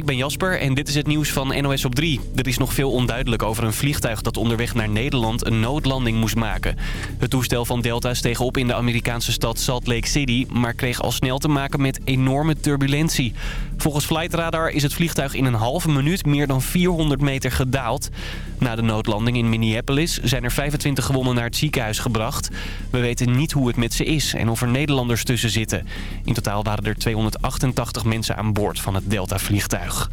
ik ben Jasper en dit is het nieuws van NOS op 3. Er is nog veel onduidelijk over een vliegtuig dat onderweg naar Nederland een noodlanding moest maken. Het toestel van Delta steeg op in de Amerikaanse stad Salt Lake City... maar kreeg al snel te maken met enorme turbulentie. Volgens Flightradar is het vliegtuig in een halve minuut meer dan 400 meter gedaald. Na de noodlanding in Minneapolis zijn er 25 gewonnen naar het ziekenhuis gebracht. We weten niet hoe het met ze is en of er Nederlanders tussen zitten. In totaal waren er 288 mensen aan boord van het Delta-vliegtuig.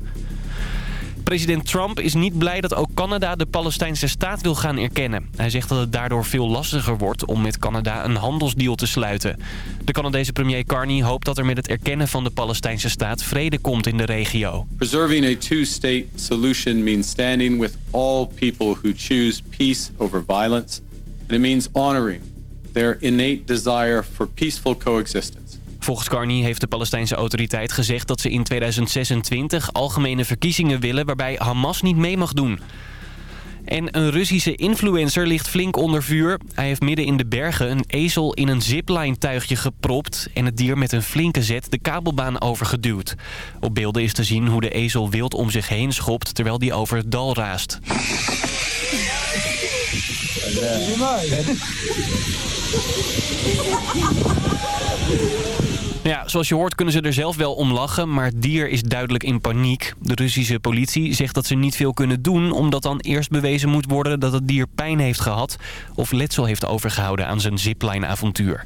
President Trump is niet blij dat ook Canada de Palestijnse staat wil gaan erkennen. Hij zegt dat het daardoor veel lastiger wordt om met Canada een handelsdeal te sluiten. De Canadese premier Carney hoopt dat er met het erkennen van de Palestijnse staat vrede komt in de regio. Preserving a two-state solution means standing with all people who choose peace over violence. It means honoring their innate desire for peaceful coexistence. Volgens Carney heeft de Palestijnse autoriteit gezegd dat ze in 2026 algemene verkiezingen willen waarbij Hamas niet mee mag doen. En een Russische influencer ligt flink onder vuur. Hij heeft midden in de bergen een ezel in een zipline-tuigje gepropt... en het dier met een flinke zet de kabelbaan overgeduwd. Op beelden is te zien hoe de ezel wild om zich heen schopt... terwijl die over het dal raast. Zoals je hoort kunnen ze er zelf wel om lachen, maar het dier is duidelijk in paniek. De Russische politie zegt dat ze niet veel kunnen doen... omdat dan eerst bewezen moet worden dat het dier pijn heeft gehad... of letsel heeft overgehouden aan zijn zipline-avontuur.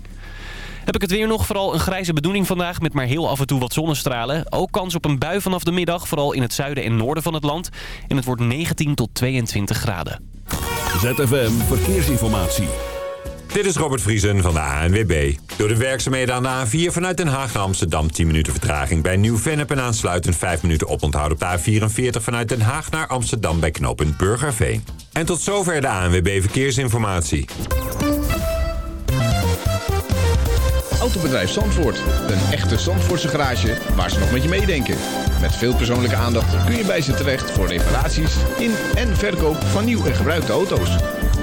Heb ik het weer nog, vooral een grijze bedoeling vandaag... met maar heel af en toe wat zonnestralen. Ook kans op een bui vanaf de middag, vooral in het zuiden en noorden van het land. En het wordt 19 tot 22 graden. ZFM Verkeersinformatie. Dit is Robert Vriesen van de ANWB. Door de werkzaamheden aan de A4 vanuit Den Haag naar Amsterdam 10 minuten vertraging bij Nieuw-Vennep... en aansluitend 5 minuten oponthoud op de A44 vanuit Den Haag naar Amsterdam bij knooppunt Burgerveen. En tot zover de ANWB Verkeersinformatie. Autobedrijf Zandvoort. Een echte Zandvoortse garage waar ze nog met je meedenken. Met veel persoonlijke aandacht kun je bij ze terecht voor reparaties in en verkoop van nieuw en gebruikte auto's.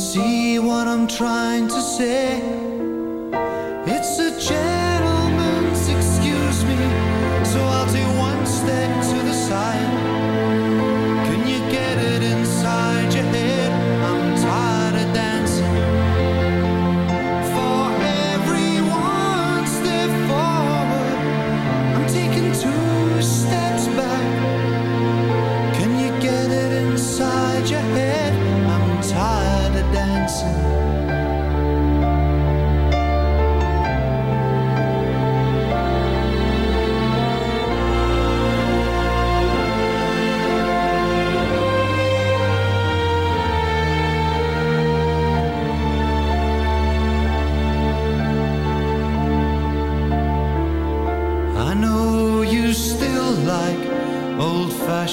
see what I'm trying to say?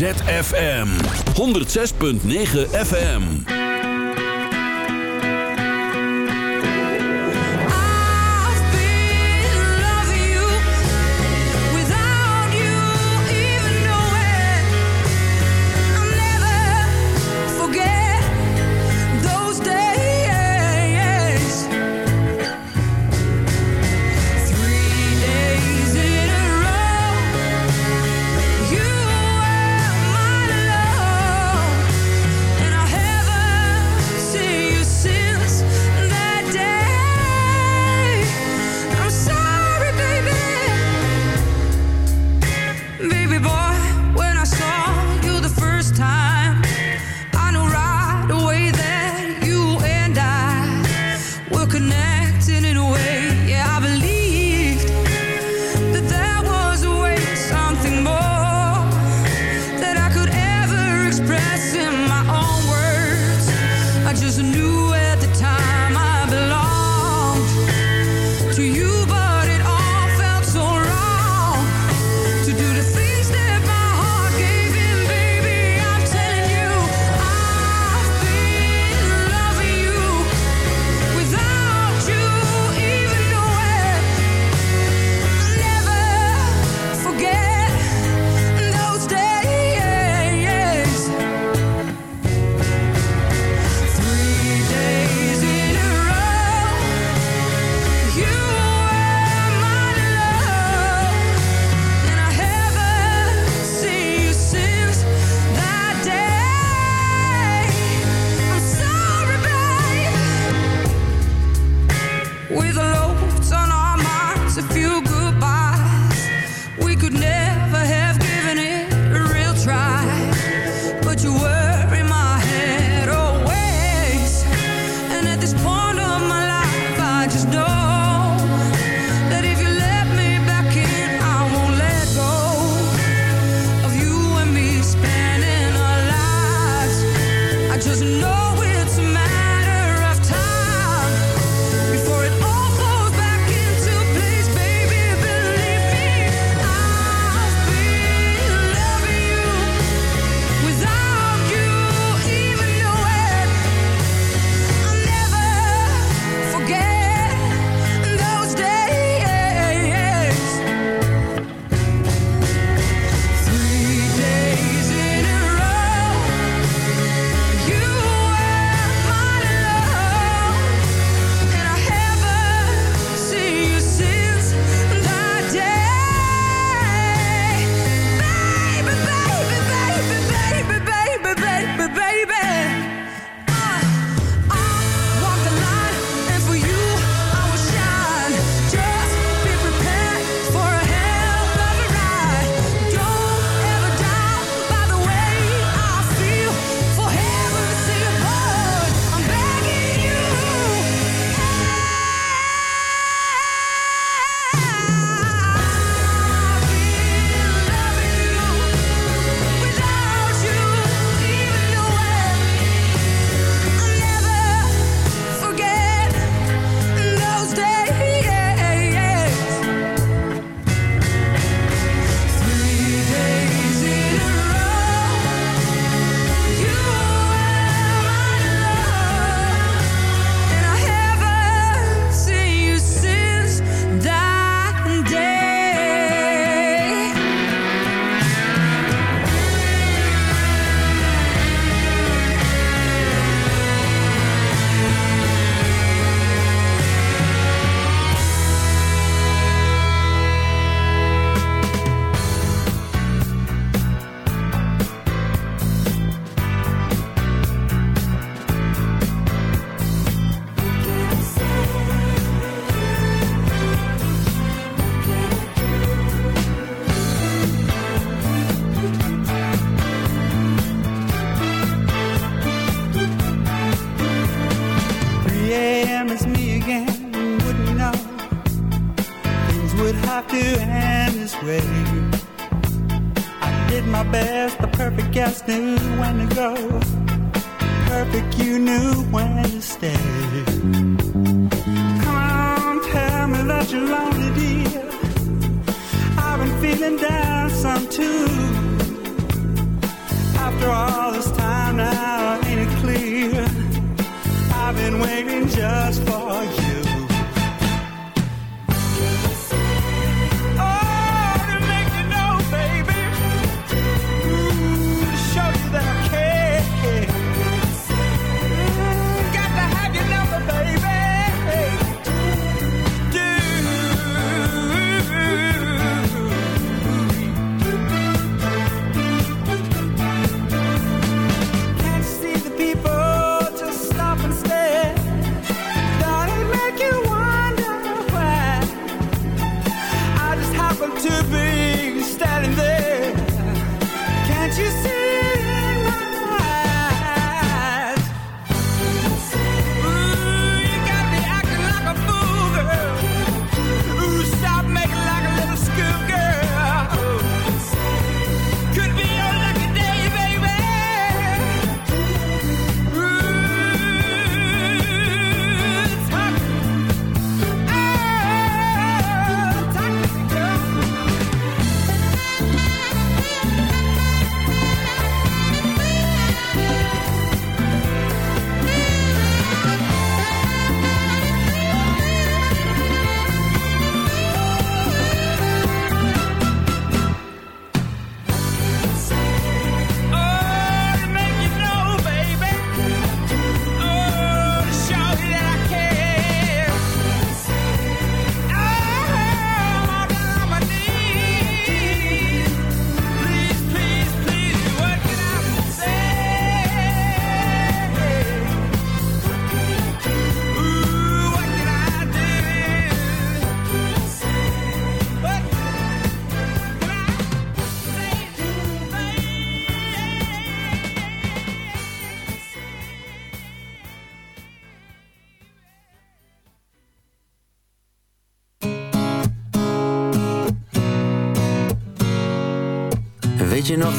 ZFM 106.9 FM.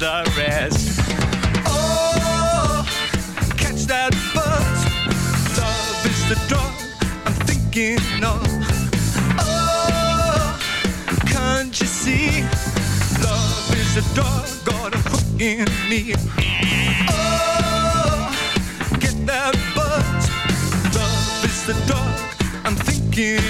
the rest. Oh, catch that buzz. Love is the drug I'm thinking of. Oh, can't you see? Love is the drug gonna hook in me. Oh, get that buzz. Love is the drug I'm thinking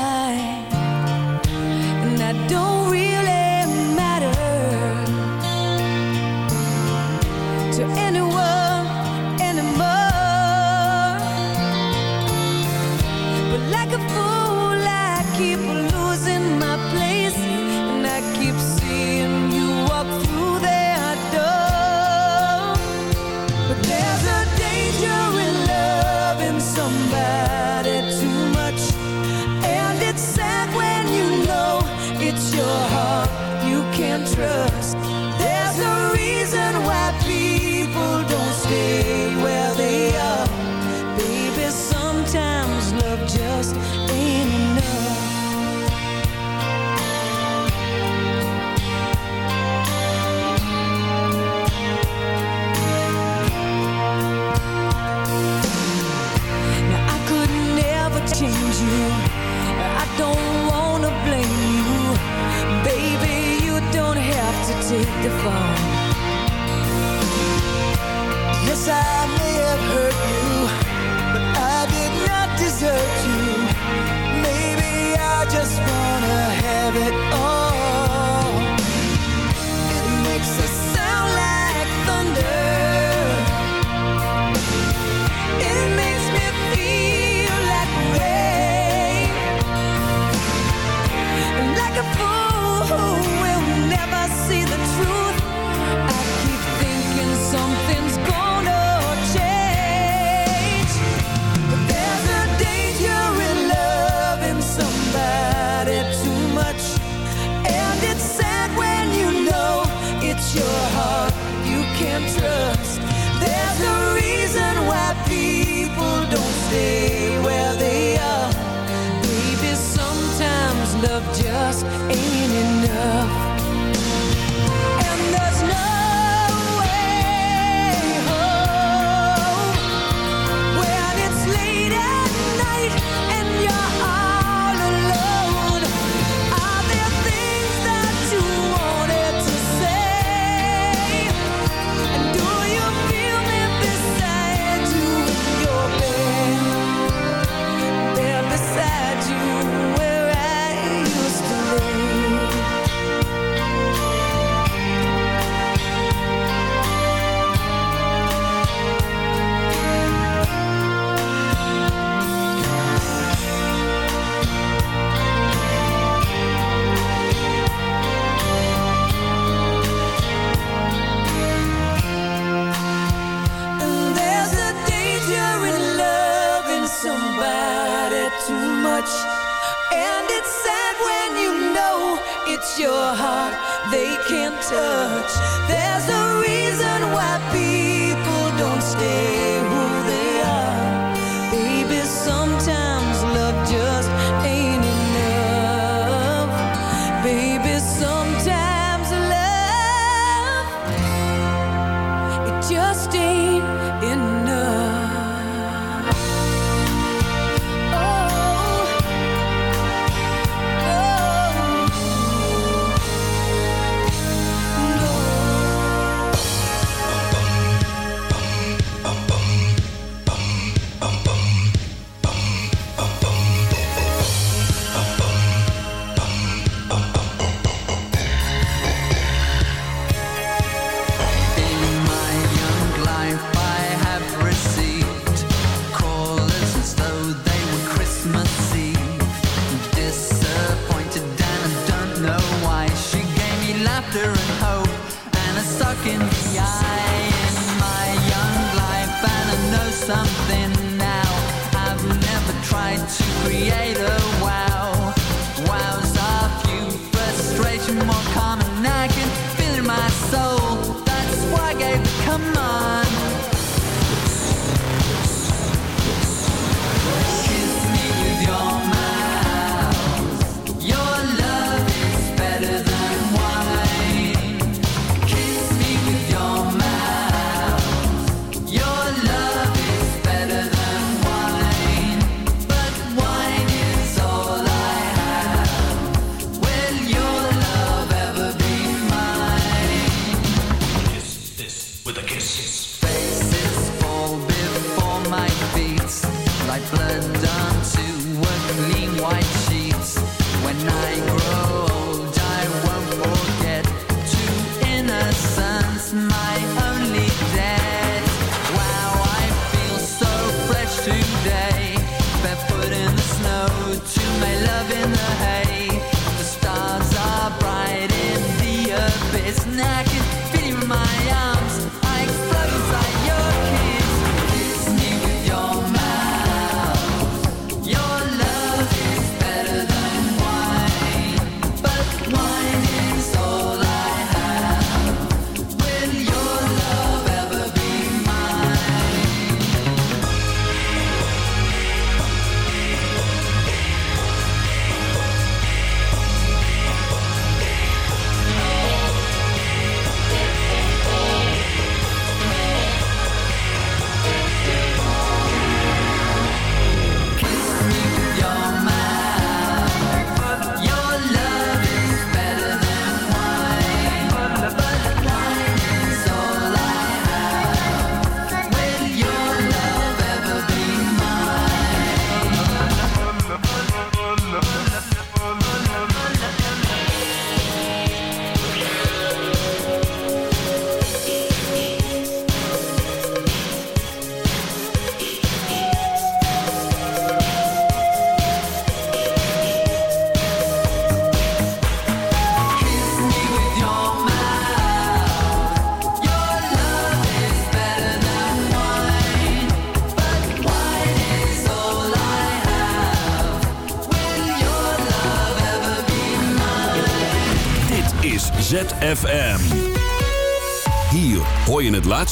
I